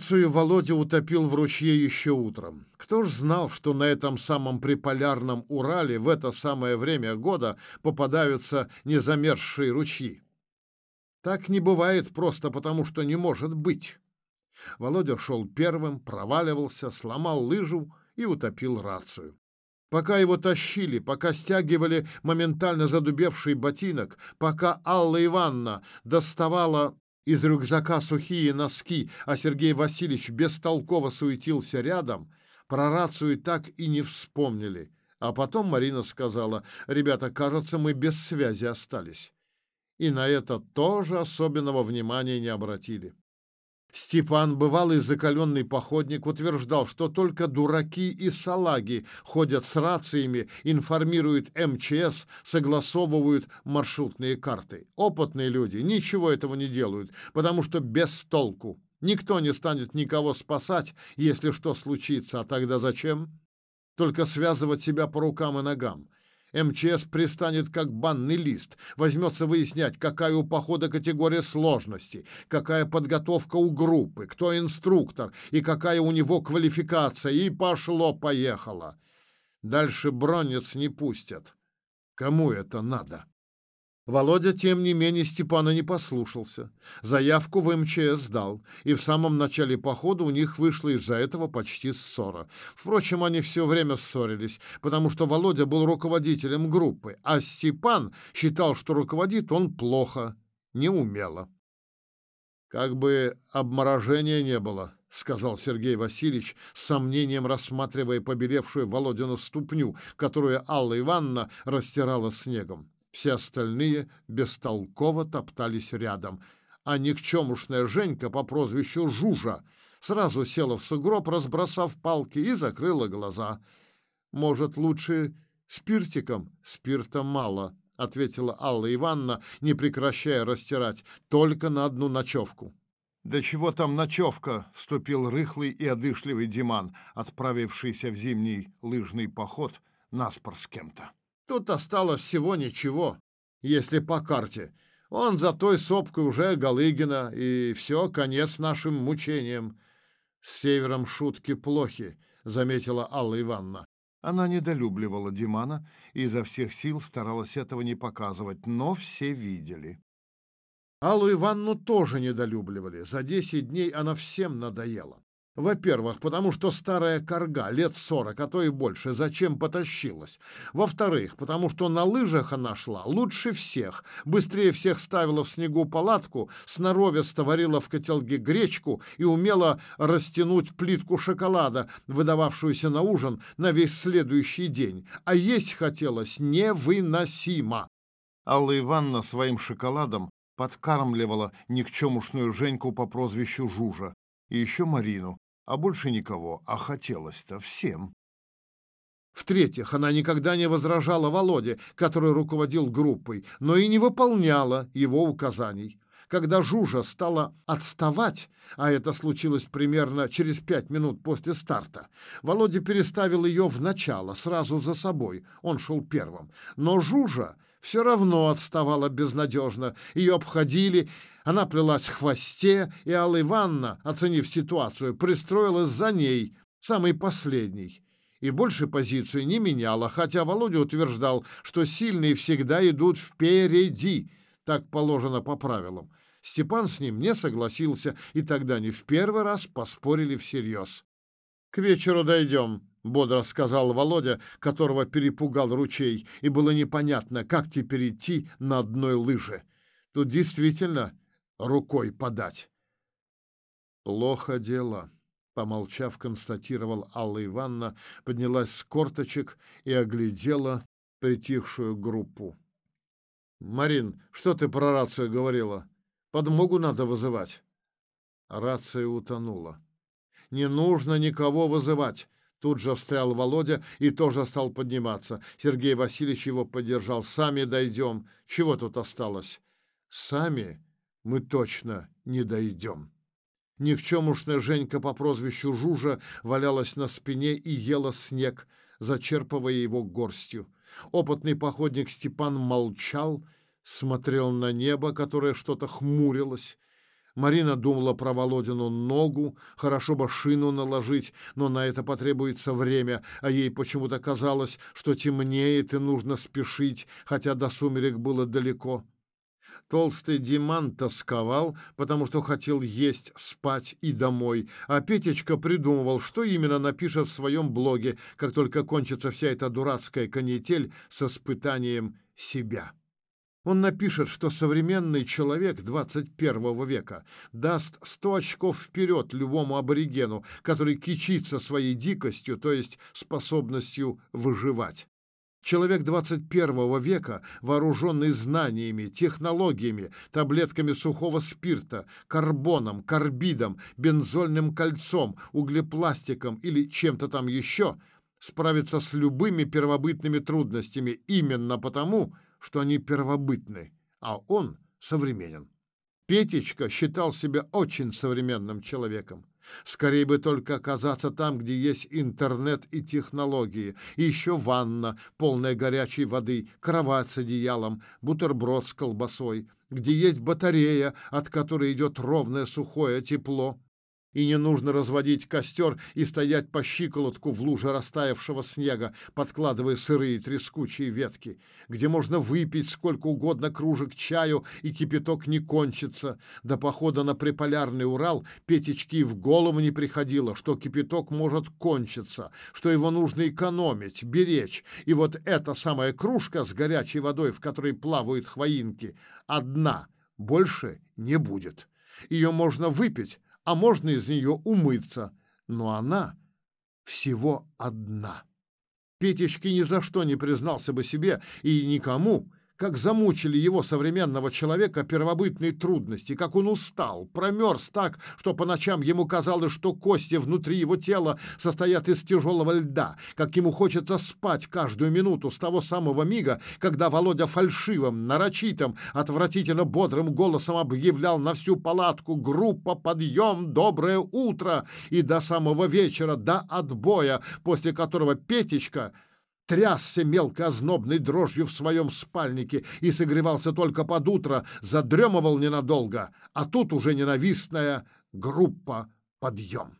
Рацию Володя утопил в ручье еще утром. Кто ж знал, что на этом самом приполярном Урале в это самое время года попадаются незамерзшие ручьи? Так не бывает просто потому, что не может быть. Володя шел первым, проваливался, сломал лыжу и утопил рацию. Пока его тащили, пока стягивали моментально задубевший ботинок, пока Алла Ивановна доставала из рюкзака сухие носки, а Сергей Васильевич бестолково суетился рядом, про рацию так и не вспомнили. А потом Марина сказала, «Ребята, кажется, мы без связи остались». И на это тоже особенного внимания не обратили. Степан, бывалый закаленный походник, утверждал, что только дураки и салаги ходят с рациями, информируют МЧС, согласовывают маршрутные карты. Опытные люди ничего этого не делают, потому что без толку. Никто не станет никого спасать, если что случится, а тогда зачем? Только связывать себя по рукам и ногам. МЧС пристанет как банный лист, возьмется выяснять, какая у похода категория сложности, какая подготовка у группы, кто инструктор и какая у него квалификация, и пошло-поехало. Дальше бронец не пустят. Кому это надо? Володя, тем не менее, Степана не послушался. Заявку в МЧС сдал, и в самом начале похода у них вышла из-за этого почти ссора. Впрочем, они все время ссорились, потому что Володя был руководителем группы, а Степан считал, что руководит он плохо, неумело. «Как бы обморожения не было», — сказал Сергей Васильевич, с сомнением рассматривая побелевшую Володину ступню, которую Алла Ивановна растирала снегом. Все остальные бестолково топтались рядом, а никчемушная Женька по прозвищу Жужа сразу села в сугроб, разбросав палки, и закрыла глаза. «Может, лучше спиртиком?» «Спирта мало», — ответила Алла Ивановна, не прекращая растирать, «только на одну ночевку». «Да чего там ночевка?» — вступил рыхлый и одышливый Диман, отправившийся в зимний лыжный поход наспор с кем-то. Тут осталось всего ничего, если по карте. Он за той сопкой уже Галыгина, и все, конец нашим мучениям. С севером шутки плохи, заметила Алла Ивановна. Она недолюбливала Димана и изо всех сил старалась этого не показывать, но все видели. Аллу Ивановну тоже недолюбливали. За десять дней она всем надоела. Во-первых, потому что старая корга, лет сорок, а то и больше, зачем потащилась. Во-вторых, потому что на лыжах она шла лучше всех, быстрее всех ставила в снегу палатку, сноровисто варила в котелке гречку и умела растянуть плитку шоколада, выдававшуюся на ужин на весь следующий день. А есть хотелось невыносимо. Алла Ивановна своим шоколадом подкармливала никчемушную Женьку по прозвищу Жужа и еще Марину, а больше никого, а хотелось-то всем. В-третьих, она никогда не возражала Володе, который руководил группой, но и не выполняла его указаний. Когда Жужа стала отставать, а это случилось примерно через пять минут после старта, Володя переставил ее в начало, сразу за собой. Он шел первым. Но Жужа все равно отставала безнадежно. Ее обходили, она плелась в хвосте, и Алла Ивановна, оценив ситуацию, пристроилась за ней, самый последний. И больше позицию не меняла, хотя Володя утверждал, что сильные всегда идут впереди, так положено по правилам. Степан с ним не согласился, и тогда не в первый раз поспорили всерьез. «К вечеру дойдем», — бодро сказал Володя, которого перепугал ручей, и было непонятно, как теперь идти на одной лыже. Тут действительно рукой подать. «Плохо дело», — помолчав, констатировал Алла Ивановна, поднялась с корточек и оглядела притихшую группу. «Марин, что ты про рацию говорила? Подмогу надо вызывать». Рация утонула. «Не нужно никого вызывать». Тут же встрял Володя и тоже стал подниматься. Сергей Васильевич его поддержал. «Сами дойдем. Чего тут осталось?» «Сами мы точно не дойдем». Никчемушная Женька по прозвищу Жужа валялась на спине и ела снег, зачерпывая его горстью. Опытный походник Степан молчал, смотрел на небо, которое что-то хмурилось. Марина думала про Володину ногу, хорошо бы шину наложить, но на это потребуется время, а ей почему-то казалось, что темнеет и нужно спешить, хотя до сумерек было далеко. Толстый Диман тосковал, потому что хотел есть, спать и домой, а Петечка придумывал, что именно напишет в своем блоге, как только кончится вся эта дурацкая канитель с испытанием себя. Он напишет, что современный человек 21 века даст 100 очков вперед любому аборигену, который кичится своей дикостью, то есть способностью выживать. Человек 21 века, вооруженный знаниями, технологиями, таблетками сухого спирта, карбоном, карбидом, бензольным кольцом, углепластиком или чем-то там еще, справится с любыми первобытными трудностями именно потому, что они первобытны, а он современен. Петечка считал себя очень современным человеком. Скорее бы только оказаться там, где есть интернет и технологии, и еще ванна, полная горячей воды, кровать с одеялом, бутерброд с колбасой, где есть батарея, от которой идет ровное сухое тепло, и не нужно разводить костер и стоять по щиколотку в луже растаявшего снега, подкладывая сырые трескучие ветки, где можно выпить сколько угодно кружек чаю, и кипяток не кончится. До похода на приполярный Урал Петечки в голову не приходило, что кипяток может кончиться, что его нужно экономить, беречь. И вот эта самая кружка с горячей водой, в которой плавают хвоинки, одна, больше не будет. Ее можно выпить, а можно из нее умыться, но она всего одна. Петечки ни за что не признался бы себе и никому, как замучили его современного человека первобытные трудности, как он устал, промерз так, что по ночам ему казалось, что кости внутри его тела состоят из тяжелого льда, как ему хочется спать каждую минуту с того самого мига, когда Володя фальшивым, нарочитым, отвратительно бодрым голосом объявлял на всю палатку «Группа, подъем, доброе утро!» и до самого вечера, до отбоя, после которого Петечка — трясся мелко ознобной дрожью в своем спальнике и согревался только под утро, задремывал ненадолго, а тут уже ненавистная группа «Подъем».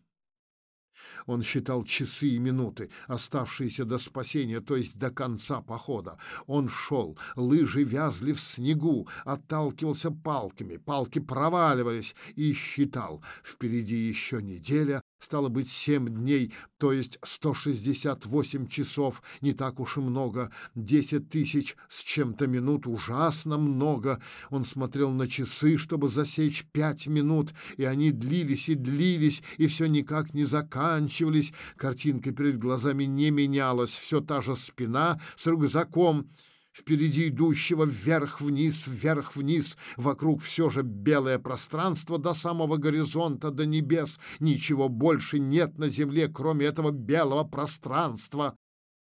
Он считал часы и минуты, оставшиеся до спасения, то есть до конца похода. Он шел, лыжи вязли в снегу, отталкивался палками, палки проваливались и считал. Впереди еще неделя, Стало быть, семь дней, то есть 168 часов, не так уж и много. Десять тысяч с чем-то минут ужасно много. Он смотрел на часы, чтобы засечь пять минут, и они длились и длились, и все никак не заканчивались. Картинка перед глазами не менялась, все та же спина с рюкзаком впереди идущего вверх-вниз, вверх-вниз, вокруг все же белое пространство до самого горизонта, до небес. Ничего больше нет на земле, кроме этого белого пространства.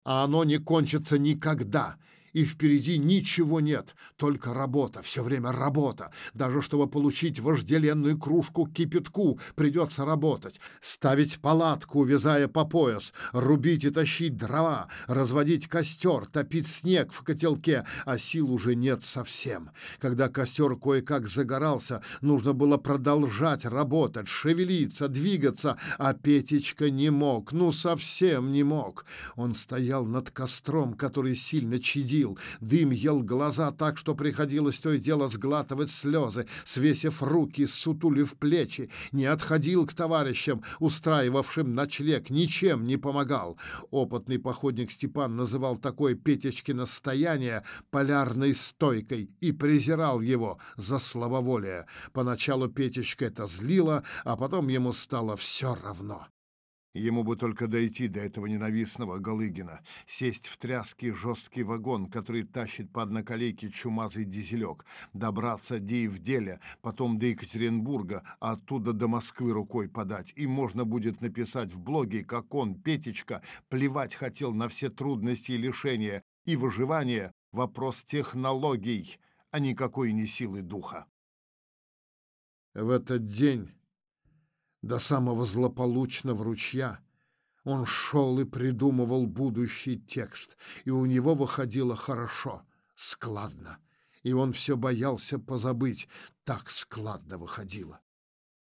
А оно не кончится никогда, и впереди ничего нет, только работа, все время работа. Даже чтобы получить вожделенную кружку кипятку, придется работать. Ставить палатку, увязая по пояс, рубить и тащить дрова, разводить костер, топить снег в котелке, а сил уже нет совсем. Когда костер кое-как загорался, нужно было продолжать работать, шевелиться, двигаться, а Петечка не мог, ну совсем не мог. Он стоял над костром, который сильно чадил, пил. Дым ел глаза так, что приходилось то и дело сглатывать слезы, свесив руки, сутулив плечи. Не отходил к товарищам, устраивавшим ночлег, ничем не помогал. Опытный походник Степан называл такое Петечкино состояние полярной стойкой и презирал его за слабоволие. Поначалу Петечка это злило, а потом ему стало все равно. Ему бы только дойти до этого ненавистного Галыгина, сесть в тряский жесткий вагон, который тащит по одноколейке чумазый дизелек, добраться де в деле, потом до Екатеринбурга, а оттуда до Москвы рукой подать. И можно будет написать в блоге, как он, Петечка, плевать хотел на все трудности и лишения, и выживание — вопрос технологий, а никакой не силы духа. В этот день до самого злополучного ручья. Он шел и придумывал будущий текст, и у него выходило хорошо, складно. И он все боялся позабыть, так складно выходило.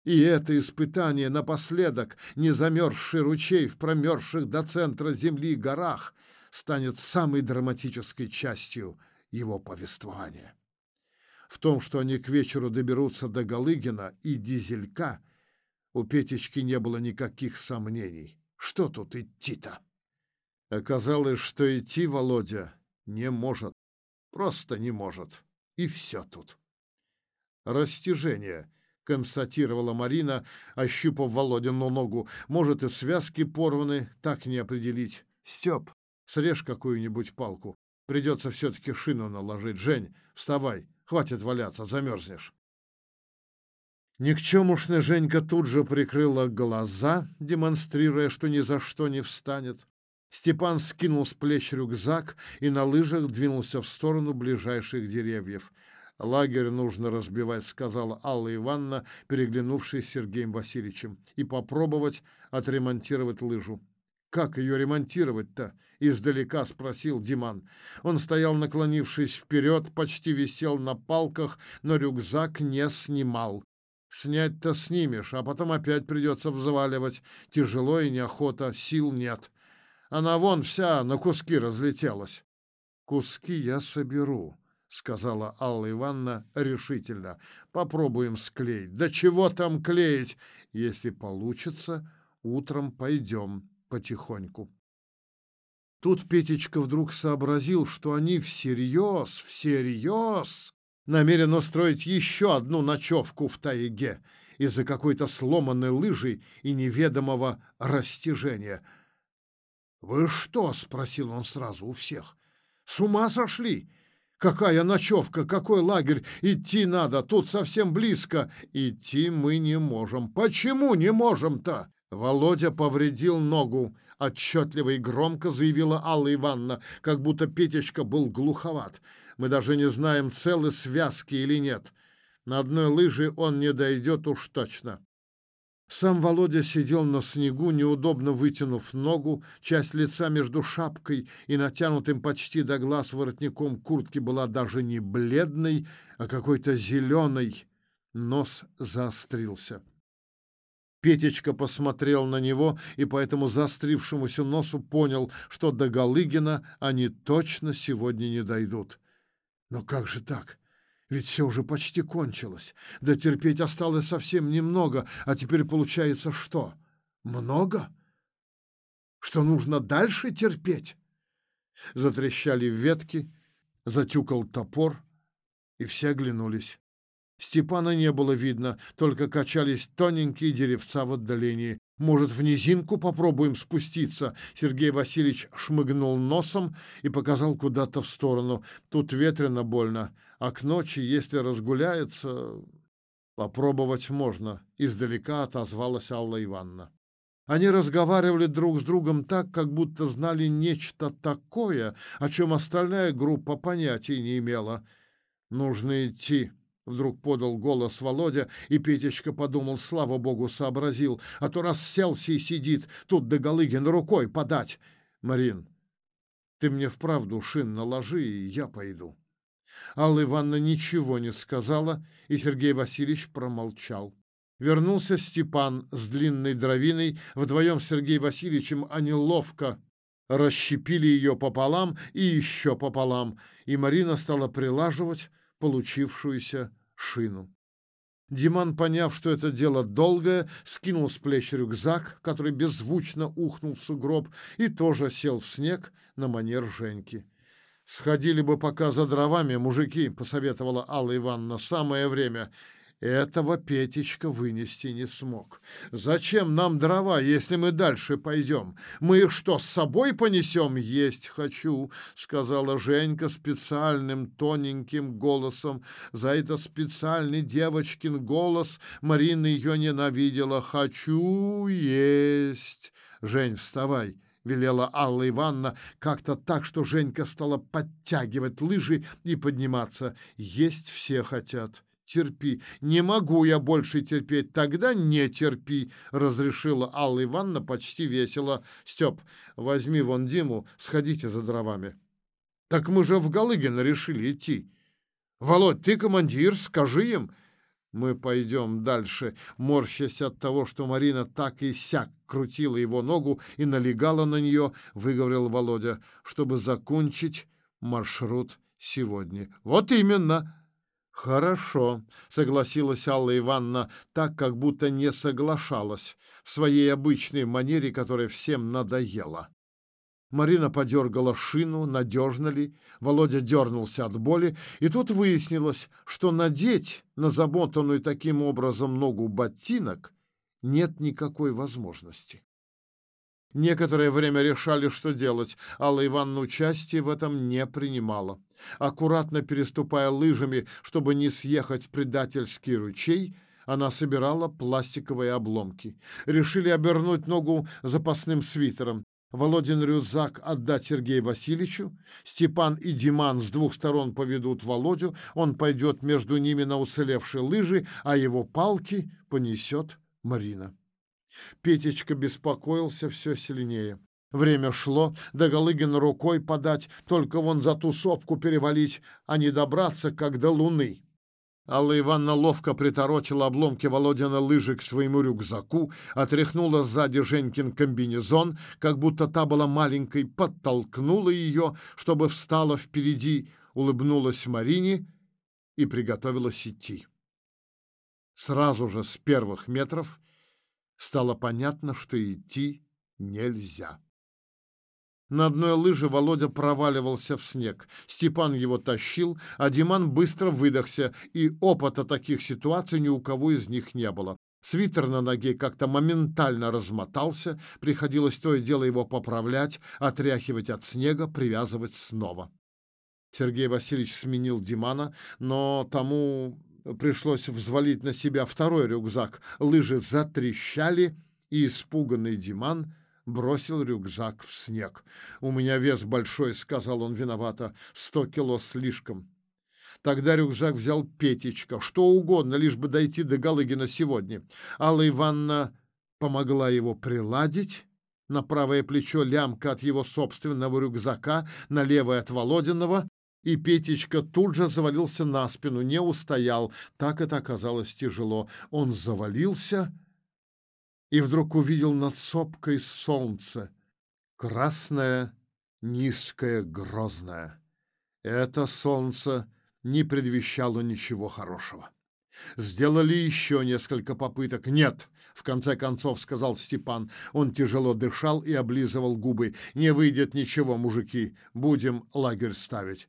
И это испытание напоследок, не замерзший ручей в промерзших до центра земли горах, станет самой драматической частью его повествования. В том, что они к вечеру доберутся до Галыгина и Дизелька, у Петечки не было никаких сомнений. Что тут идти-то? Оказалось, что идти Володя не может. Просто не может. И все тут. Растяжение, констатировала Марина, ощупав Володину ногу. Может, и связки порваны, так не определить. Степ, срежь какую-нибудь палку. Придется все-таки шину наложить. Жень, вставай, хватит валяться, замерзнешь. Никчемушная Женька тут же прикрыла глаза, демонстрируя, что ни за что не встанет. Степан скинул с плеч рюкзак и на лыжах двинулся в сторону ближайших деревьев. «Лагерь нужно разбивать», — сказала Алла Ивановна, переглянувшись с Сергеем Васильевичем, «и попробовать отремонтировать лыжу». «Как ее ремонтировать-то?» — издалека спросил Диман. Он стоял, наклонившись вперед, почти висел на палках, но рюкзак не снимал. Снять-то снимешь, а потом опять придется взваливать. Тяжело и неохота, сил нет. Она вон вся на куски разлетелась. Куски я соберу, сказала Алла Ивановна решительно. Попробуем склеить. Да чего там клеить? Если получится, утром пойдем потихоньку. Тут Петечка вдруг сообразил, что они всерьез, всерьез намерен устроить еще одну ночевку в тайге из-за какой-то сломанной лыжи и неведомого растяжения. «Вы что?» — спросил он сразу у всех. «С ума сошли? Какая ночевка, какой лагерь? Идти надо, тут совсем близко. Идти мы не можем. Почему не можем-то?» Володя повредил ногу, отчетливо и громко заявила Алла Ивановна, как будто Петечка был глуховат. Мы даже не знаем, целы связки или нет. На одной лыже он не дойдет уж точно. Сам Володя сидел на снегу, неудобно вытянув ногу, часть лица между шапкой и натянутым почти до глаз воротником куртки была даже не бледной, а какой-то зеленой. Нос заострился. Петечка посмотрел на него и по этому заострившемуся носу понял, что до Галыгина они точно сегодня не дойдут. Но как же так? Ведь все уже почти кончилось. Да терпеть осталось совсем немного, а теперь получается что? Много? Что нужно дальше терпеть? Затрещали ветки, затюкал топор, и все оглянулись. Степана не было видно, только качались тоненькие деревца в отдалении. Может, в низинку попробуем спуститься? Сергей Васильевич шмыгнул носом и показал куда-то в сторону. Тут ветрено больно, а к ночи, если разгуляется, попробовать можно. Издалека отозвалась Алла Ивановна. Они разговаривали друг с другом так, как будто знали нечто такое, о чем остальная группа понятия не имела. Нужно идти. Вдруг подал голос Володя, и Петечка подумал, слава богу, сообразил, а то расселся и сидит, тут до Галыгина рукой подать. Марин, ты мне вправду шин наложи, и я пойду. Алла Ивановна ничего не сказала, и Сергей Васильевич промолчал. Вернулся Степан с длинной дровиной. Вдвоем с Сергеем Васильевичем они ловко расщепили ее пополам и еще пополам, и Марина стала прилаживать, получившуюся шину. Диман, поняв, что это дело долгое, скинул с плеч рюкзак, который беззвучно ухнул в сугроб, и тоже сел в снег на манер Женьки. «Сходили бы пока за дровами, мужики», — посоветовала Алла Ивановна, — «самое время. Этого Петечка вынести не смог. Зачем нам дрова, если мы дальше пойдем? Мы их что, с собой понесем? Есть хочу, сказала Женька специальным тоненьким голосом. За этот специальный девочкин голос Марина ее ненавидела. Хочу есть. Жень, вставай. — велела Алла Ивановна, как-то так, что Женька стала подтягивать лыжи и подниматься. Есть все хотят терпи. Не могу я больше терпеть, тогда не терпи, разрешила Алла Ивановна почти весело. Степ, возьми вон Диму, сходите за дровами. Так мы же в Галыгино решили идти. Володь, ты командир, скажи им. Мы пойдем дальше, морщась от того, что Марина так и сяк крутила его ногу и налегала на нее, выговорил Володя, чтобы закончить маршрут сегодня. Вот именно. Хорошо, согласилась Алла Ивановна, так как будто не соглашалась в своей обычной манере, которая всем надоела. Марина подергала шину, надежно ли. Володя дернулся от боли, и тут выяснилось, что надеть на замотанную таким образом ногу ботинок нет никакой возможности. Некоторое время решали, что делать. Алла Ивановна участия в этом не принимала. Аккуратно переступая лыжами, чтобы не съехать в предательский ручей, она собирала пластиковые обломки. Решили обернуть ногу запасным свитером. Володин рюкзак отдать Сергею Васильевичу, Степан и Диман с двух сторон поведут Володю, он пойдет между ними на уцелевшие лыжи, а его палки понесет Марина. Петечка беспокоился все сильнее. Время шло, да Галыгин рукой подать, только вон за ту сопку перевалить, а не добраться, как до луны. Алла Ивановна ловко приторочила обломки Володина лыжи к своему рюкзаку, отряхнула сзади Женькин комбинезон, как будто та была маленькой, подтолкнула ее, чтобы встала впереди, улыбнулась Марине и приготовилась идти. Сразу же с первых метров стало понятно, что идти нельзя. На одной лыже Володя проваливался в снег. Степан его тащил, а Диман быстро выдохся, и опыта таких ситуаций ни у кого из них не было. Свитер на ноге как-то моментально размотался, приходилось то и дело его поправлять, отряхивать от снега, привязывать снова. Сергей Васильевич сменил Димана, но тому пришлось взвалить на себя второй рюкзак. Лыжи затрещали, и испуганный Диман — бросил рюкзак в снег. «У меня вес большой», — сказал он виновато, — «сто кило слишком». Тогда рюкзак взял Петечка, что угодно, лишь бы дойти до Галыгина сегодня. Алла Ивановна помогла его приладить, на правое плечо лямка от его собственного рюкзака, на левое от Володиного, и Петечка тут же завалился на спину, не устоял. Так это оказалось тяжело. Он завалился и вдруг увидел над сопкой солнце, красное, низкое, грозное. Это солнце не предвещало ничего хорошего. Сделали еще несколько попыток. «Нет!» — в конце концов сказал Степан. Он тяжело дышал и облизывал губы. «Не выйдет ничего, мужики. Будем лагерь ставить».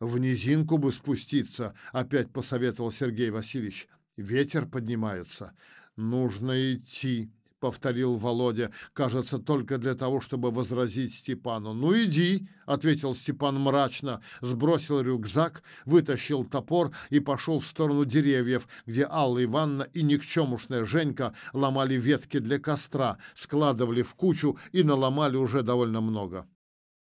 «В низинку бы спуститься», — опять посоветовал Сергей Васильевич. «Ветер поднимается. Нужно идти», повторил Володя, кажется, только для того, чтобы возразить Степану. Ну иди, ответил Степан мрачно, сбросил рюкзак, вытащил топор и пошел в сторону деревьев, где Алла Ивановна и никчемушная Женька ломали ветки для костра, складывали в кучу и наломали уже довольно много.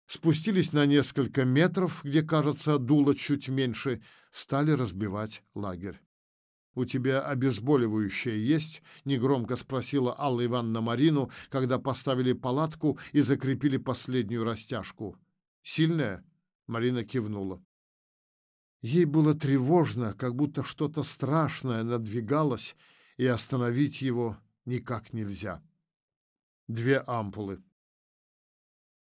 Спустились на несколько метров, где, кажется, дуло чуть меньше, стали разбивать лагерь. «У тебя обезболивающее есть?» — негромко спросила Алла Ивановна Марину, когда поставили палатку и закрепили последнюю растяжку. «Сильная?» — Марина кивнула. Ей было тревожно, как будто что-то страшное надвигалось, и остановить его никак нельзя. Две ампулы.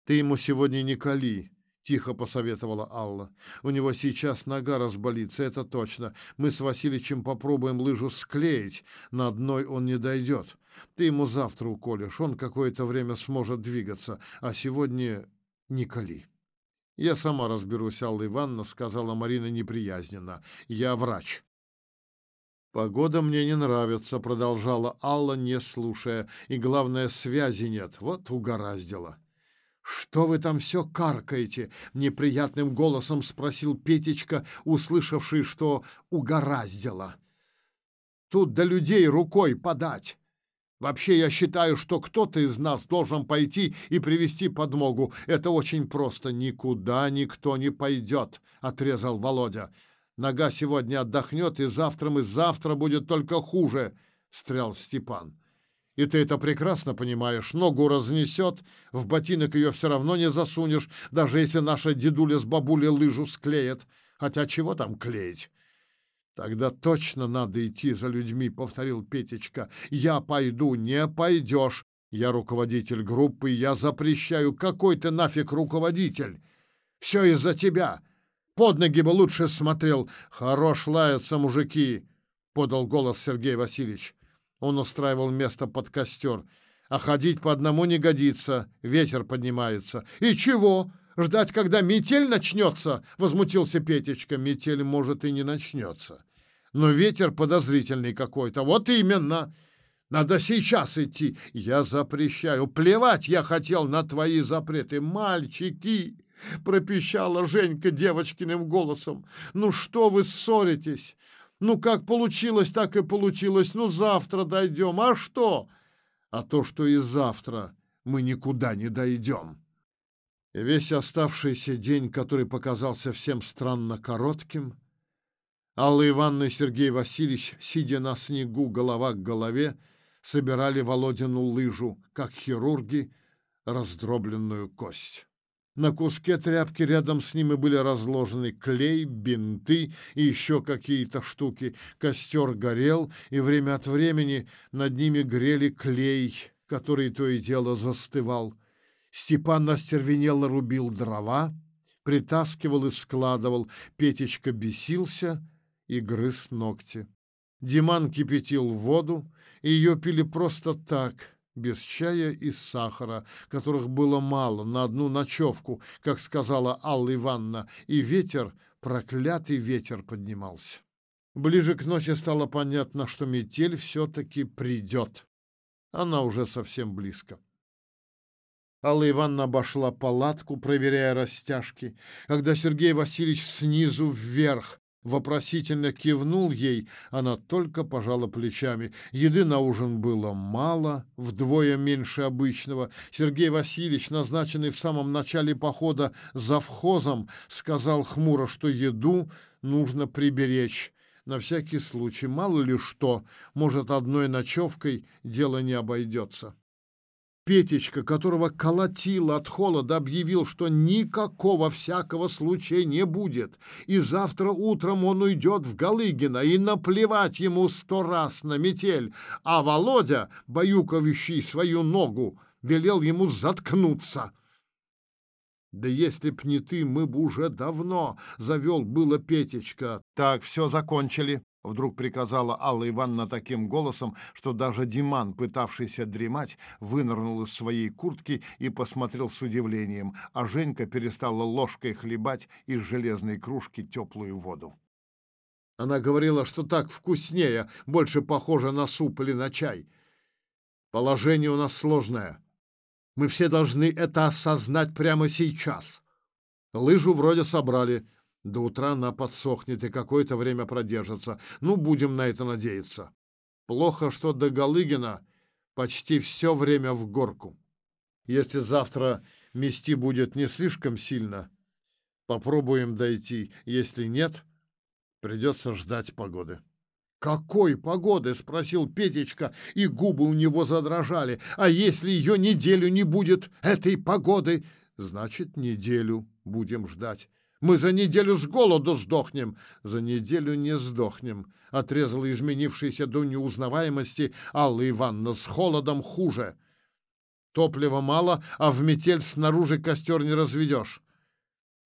«Ты ему сегодня не кали», тихо посоветовала Алла. У него сейчас нога разболится, это точно. Мы с Васильичем попробуем лыжу склеить, на одной он не дойдет. Ты ему завтра уколешь, он какое-то время сможет двигаться, а сегодня не кали. Я сама разберусь, Алла Ивановна, сказала Марина неприязненно. Я врач. Погода мне не нравится, продолжала Алла, не слушая, и главное связи нет. Вот угораздило. «Что вы там все каркаете?» — неприятным голосом спросил Петечка, услышавший, что угораздило. «Тут до людей рукой подать. Вообще, я считаю, что кто-то из нас должен пойти и привести подмогу. Это очень просто. Никуда никто не пойдет», — отрезал Володя. «Нога сегодня отдохнет, и завтра и завтра будет только хуже», — стрял Степан. И ты это прекрасно понимаешь. Ногу разнесет, в ботинок ее все равно не засунешь, даже если наша дедуля с бабулей лыжу склеят. Хотя чего там клеить? Тогда точно надо идти за людьми, повторил Петечка. Я пойду, не пойдешь. Я руководитель группы, я запрещаю. Какой ты нафиг руководитель? Все из-за тебя. Под ноги бы лучше смотрел. Хорош лаются мужики, подал голос Сергей Васильевич. Он устраивал место под костер. А ходить по одному не годится, ветер поднимается. И чего? Ждать, когда метель начнется? Возмутился Петечка. Метель, может, и не начнется. Но ветер подозрительный какой-то. Вот именно. Надо сейчас идти. Я запрещаю. Плевать я хотел на твои запреты. Мальчики, пропищала Женька девочкиным голосом. Ну что вы ссоритесь? Ну как получилось, так и получилось. Ну завтра дойдем. А что? А то, что и завтра мы никуда не дойдем. И весь оставшийся день, который показался всем странно коротким, Алла Ивановна и Сергей Васильевич, сидя на снегу голова к голове, собирали Володину лыжу, как хирурги, раздробленную кость. На куске тряпки рядом с ними были разложены клей, бинты и еще какие-то штуки. Костер горел, и время от времени над ними грели клей, который то и дело застывал. Степан настервенело рубил дрова, притаскивал и складывал. Петечка бесился и грыз ногти. Диман кипятил воду, и ее пили просто так, без чая и сахара, которых было мало, на одну ночевку, как сказала Алла Ивановна, и ветер, проклятый ветер поднимался. Ближе к ночи стало понятно, что метель все-таки придет. Она уже совсем близко. Алла Ивановна обошла палатку, проверяя растяжки. Когда Сергей Васильевич снизу вверх вопросительно кивнул ей, она только пожала плечами. Еды на ужин было мало, вдвое меньше обычного. Сергей Васильевич, назначенный в самом начале похода завхозом, сказал хмуро, что еду нужно приберечь. На всякий случай, мало ли что, может, одной ночевкой дело не обойдется. Петечка, которого колотило от холода, объявил, что никакого всякого случая не будет, и завтра утром он уйдет в Галыгина, и наплевать ему сто раз на метель, а Володя, баюковищий свою ногу, велел ему заткнуться. Да если б не ты, мы бы уже давно завел было Петечка. Так, все закончили. Вдруг приказала Алла Ивановна таким голосом, что даже Диман, пытавшийся дремать, вынырнул из своей куртки и посмотрел с удивлением, а Женька перестала ложкой хлебать из железной кружки теплую воду. Она говорила, что так вкуснее, больше похоже на суп или на чай. Положение у нас сложное. Мы все должны это осознать прямо сейчас. Лыжу вроде собрали, до утра она подсохнет и какое-то время продержится. Ну, будем на это надеяться. Плохо, что до Галыгина почти все время в горку. Если завтра мести будет не слишком сильно, попробуем дойти. Если нет, придется ждать погоды. «Какой погоды?» — спросил Петечка, и губы у него задрожали. «А если ее неделю не будет, этой погоды?» «Значит, неделю будем ждать. Мы за неделю с голоду сдохнем. За неделю не сдохнем, отрезала изменившаяся до неузнаваемости Алла Ивановна. С холодом хуже. Топлива мало, а в метель снаружи костер не разведешь.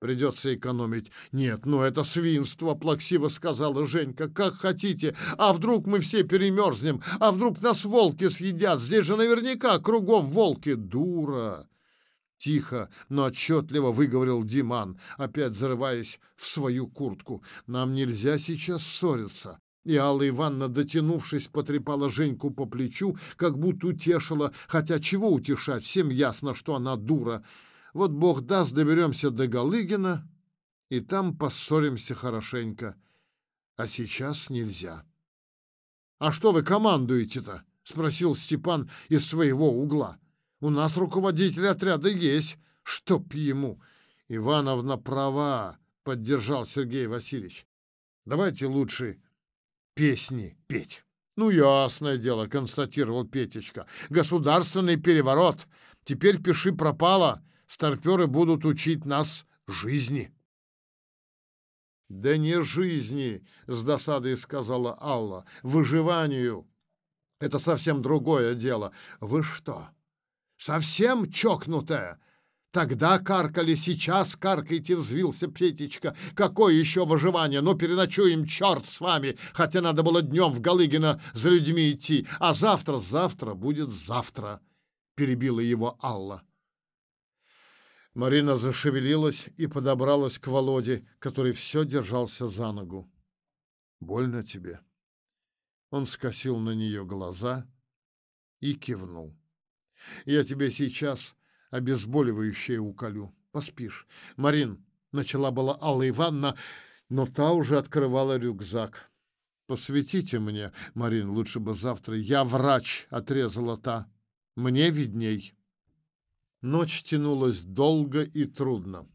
Придется экономить. Нет, ну это свинство, плаксиво сказала Женька. Как хотите. А вдруг мы все перемерзнем? А вдруг нас волки съедят? Здесь же наверняка кругом волки. Дура. Тихо, но отчетливо выговорил Диман, опять зарываясь в свою куртку. «Нам нельзя сейчас ссориться». И Алла Ивановна, дотянувшись, потрепала Женьку по плечу, как будто утешила, хотя чего утешать, всем ясно, что она дура. Вот бог даст, доберемся до Галыгина, и там поссоримся хорошенько. А сейчас нельзя. — А что вы командуете-то? — спросил Степан из своего угла. У нас руководитель отряда есть, чтоб ему. Ивановна права, поддержал Сергей Васильевич. Давайте лучше песни петь. Ну, ясное дело, констатировал Петечка. Государственный переворот. Теперь пиши пропало. Старперы будут учить нас жизни. Да не жизни, с досадой сказала Алла, выживанию. Это совсем другое дело. Вы что, совсем чокнутая? Тогда каркали, сейчас каркайте, взвился Петечка. Какое еще выживание? Ну, переночуем, черт с вами, хотя надо было днем в Галыгина за людьми идти. А завтра, завтра будет завтра, перебила его Алла. Марина зашевелилась и подобралась к Володе, который все держался за ногу. «Больно тебе?» Он скосил на нее глаза и кивнул. «Я тебе сейчас обезболивающее уколю. Поспишь. Марин, — начала была Алла Ивановна, но та уже открывала рюкзак. «Посветите мне, Марин, лучше бы завтра. Я врач», — отрезала та. «Мне видней». Ночь тянулась долго и трудно.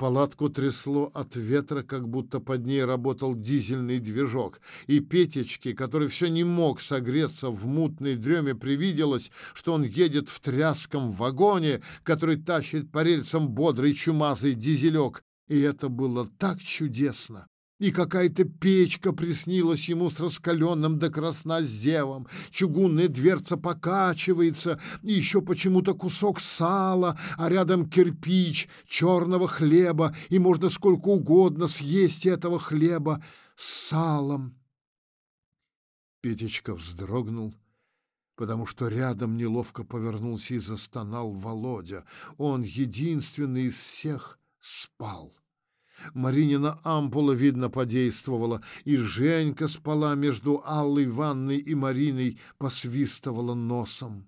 Палатку трясло от ветра, как будто под ней работал дизельный движок, и Петечке, который все не мог согреться в мутной дреме, привиделось, что он едет в тряском вагоне, который тащит по рельсам бодрый чумазый дизелек, и это было так чудесно и какая-то печка приснилась ему с раскаленным до красна зевом, чугунная дверца покачивается, и еще почему-то кусок сала, а рядом кирпич черного хлеба, и можно сколько угодно съесть этого хлеба с салом. Петечка вздрогнул, потому что рядом неловко повернулся и застонал Володя. Он единственный из всех спал. Маринина ампула, видно, подействовала, и Женька спала между Аллой Ванной и Мариной, посвистывала носом.